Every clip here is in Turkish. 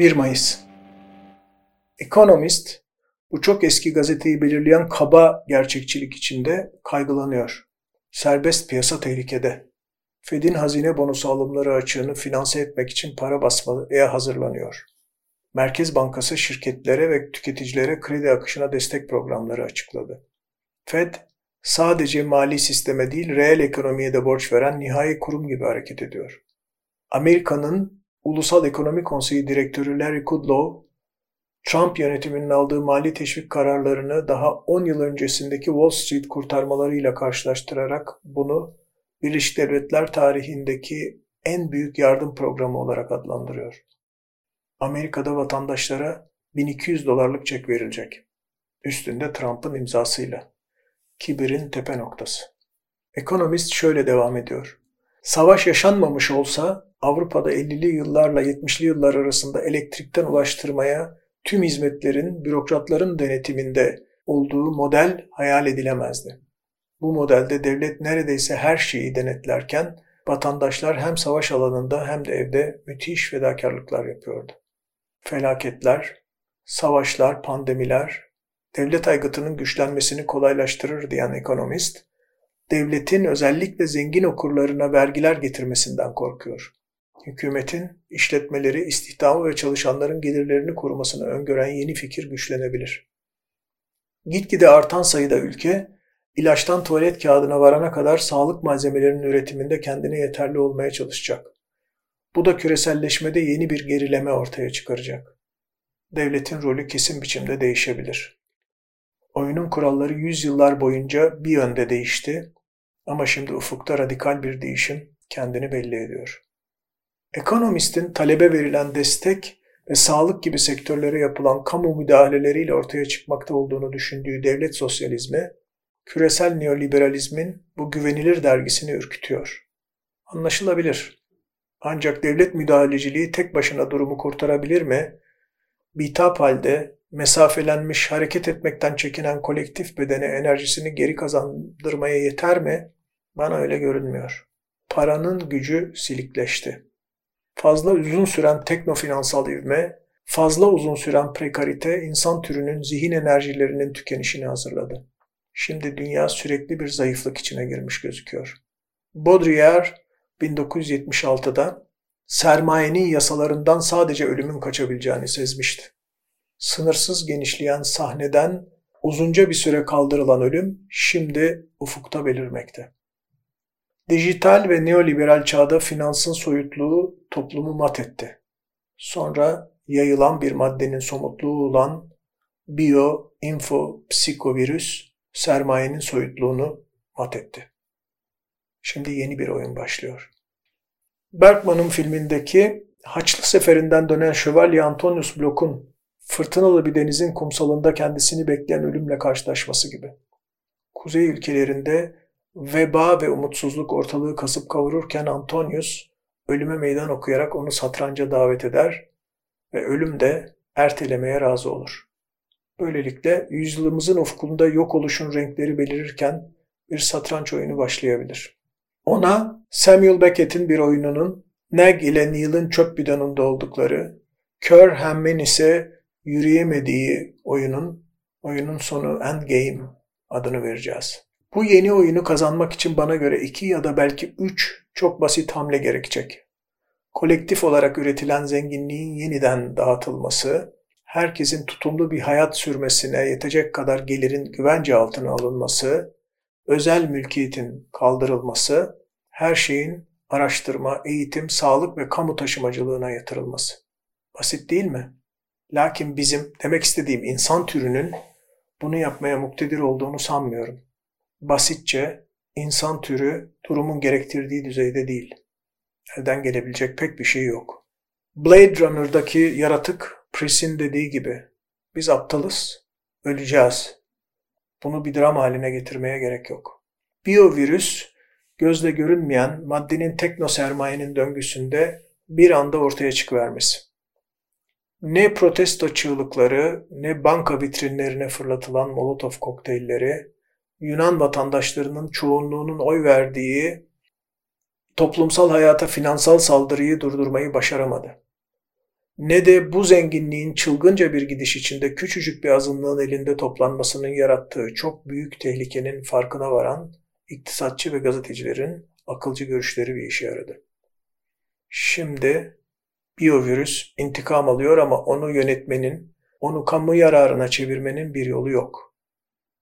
...1 Mayıs Economist, bu çok eski gazeteyi belirleyen kaba gerçekçilik içinde kaygılanıyor. Serbest piyasa tehlikede. Fed'in hazine bonusu alımları açığını finanse etmek için para basmaya hazırlanıyor. Merkez Bankası şirketlere ve tüketicilere kredi akışına destek programları açıkladı. Fed, sadece mali sisteme değil reel ekonomiye de borç veren nihai kurum gibi hareket ediyor. Amerika'nın Ulusal Ekonomi Konseyi Direktörü Larry Kudlow, Trump yönetiminin aldığı mali teşvik kararlarını daha 10 yıl öncesindeki Wall Street kurtarmalarıyla karşılaştırarak bunu Birleşik Devletler tarihindeki en büyük yardım programı olarak adlandırıyor. Amerika'da vatandaşlara 1200 dolarlık çek verilecek. Üstünde Trump'ın imzasıyla. Kibirin tepe noktası. Ekonomist şöyle devam ediyor. Savaş yaşanmamış olsa Avrupa'da 50'li yıllarla 70'li yıllar arasında elektrikten ulaştırmaya tüm hizmetlerin bürokratların denetiminde olduğu model hayal edilemezdi. Bu modelde devlet neredeyse her şeyi denetlerken vatandaşlar hem savaş alanında hem de evde müthiş fedakarlıklar yapıyordu. Felaketler, savaşlar, pandemiler, devlet aygıtının güçlenmesini kolaylaştırır diyen ekonomist, devletin özellikle zengin okurlarına vergiler getirmesinden korkuyor. Hükümetin işletmeleri, istihdamı ve çalışanların gelirlerini korumasını öngören yeni fikir güçlenebilir. Gitgide artan sayıda ülke, ilaçtan tuvalet kağıdına varana kadar sağlık malzemelerinin üretiminde kendine yeterli olmaya çalışacak. Bu da küreselleşmede yeni bir gerileme ortaya çıkaracak. Devletin rolü kesin biçimde değişebilir. Oyunun kuralları yüzyıllar boyunca bir yönde değişti ama şimdi ufukta radikal bir değişim kendini belli ediyor. Ekonomistin talebe verilen destek ve sağlık gibi sektörlere yapılan kamu müdahaleleriyle ortaya çıkmakta olduğunu düşündüğü devlet sosyalizmi, küresel neoliberalizmin bu güvenilir dergisini ürkütüyor. Anlaşılabilir. Ancak devlet müdahaleciliği tek başına durumu kurtarabilir mi? Bitap halde mesafelenmiş, hareket etmekten çekinen kolektif bedene enerjisini geri kazandırmaya yeter mi? Bana öyle görünmüyor. Paranın gücü silikleşti. Fazla uzun süren teknofinansal ivme, fazla uzun süren prekarite insan türünün zihin enerjilerinin tükenişini hazırladı. Şimdi dünya sürekli bir zayıflık içine girmiş gözüküyor. Baudrillard 1976'da sermayenin yasalarından sadece ölümün kaçabileceğini sezmişti. Sınırsız genişleyen sahneden uzunca bir süre kaldırılan ölüm şimdi ufukta belirmekte. Dijital ve neoliberal çağda finansın soyutluğu toplumu mat etti. Sonra yayılan bir maddenin somutluğu olan biyo, info, psikovirüs sermayenin soyutluğunu mat etti. Şimdi yeni bir oyun başlıyor. Bergman'ın filmindeki Haçlı Seferinden dönen Şövalye Antonius Block'un fırtınalı bir denizin kumsalında kendisini bekleyen ölümle karşılaşması gibi. Kuzey ülkelerinde veba ve umutsuzluk ortalığı kasıp kavururken Antonius ölüme meydan okuyarak onu satranca davet eder ve ölüm de ertelemeye razı olur. Böylelikle yüzyılımızın ufkunda yok oluşun renkleri belirirken bir satranç oyunu başlayabilir. Ona Samuel Beckett'in bir oyununun Neg ile Neil'in çöp bidonunda oldukları, Kör Hemmen ise yürüyemediği oyunun, oyunun sonu Endgame adını vereceğiz. Bu yeni oyunu kazanmak için bana göre iki ya da belki üç çok basit hamle gerekecek. Kolektif olarak üretilen zenginliğin yeniden dağıtılması, herkesin tutumlu bir hayat sürmesine yetecek kadar gelirin güvence altına alınması, özel mülkiyetin kaldırılması, her şeyin araştırma, eğitim, sağlık ve kamu taşımacılığına yatırılması. Basit değil mi? Lakin bizim demek istediğim insan türünün bunu yapmaya muktedir olduğunu sanmıyorum. Basitçe insan türü durumun gerektirdiği düzeyde değil. elden gelebilecek pek bir şey yok. Blade Runner'daki yaratık Pris'in dediği gibi biz aptalız, öleceğiz. Bunu bir dram haline getirmeye gerek yok. Biyovirüs gözle görünmeyen maddenin tekno sermayenin döngüsünde bir anda ortaya çıkıvermesi. Ne protesto çığlıkları, ne banka vitrinlerine fırlatılan molotof kokteylleri, Yunan vatandaşlarının çoğunluğunun oy verdiği toplumsal hayata finansal saldırıyı durdurmayı başaramadı. Ne de bu zenginliğin çılgınca bir gidiş içinde küçücük bir azınlığın elinde toplanmasının yarattığı çok büyük tehlikenin farkına varan iktisatçı ve gazetecilerin akılcı görüşleri bir işe yaradı. Şimdi biyovirüs intikam alıyor ama onu yönetmenin, onu kamu yararına çevirmenin bir yolu yok.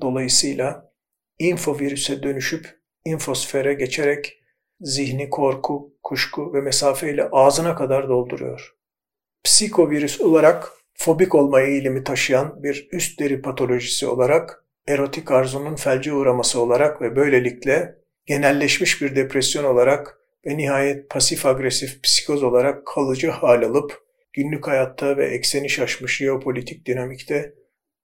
Dolayısıyla infovirüse dönüşüp infosfere geçerek zihni korku, kuşku ve mesafeyle ağzına kadar dolduruyor. Psikovirüs olarak fobik olma eğilimi taşıyan bir üst deri patolojisi olarak, erotik arzunun felce uğraması olarak ve böylelikle genelleşmiş bir depresyon olarak ve nihayet pasif agresif psikoz olarak kalıcı hal alıp günlük hayatta ve ekseni şaşmış jeopolitik dinamikte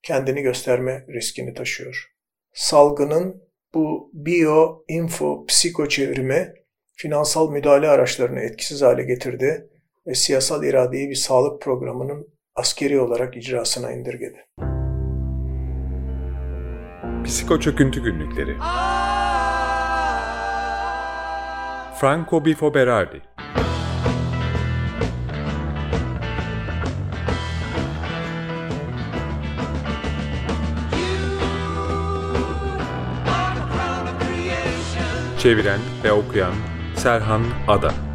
kendini gösterme riskini taşıyor. Salgının bu bio, info, psiko çevrimi finansal müdahale araçlarını etkisiz hale getirdi ve siyasal iradeyi bir sağlık programının askeri olarak icrasına indirgedi. Psiko Çöküntü Günlükleri Franco Bifo Berardi. Çeviren ve okuyan Serhan Ada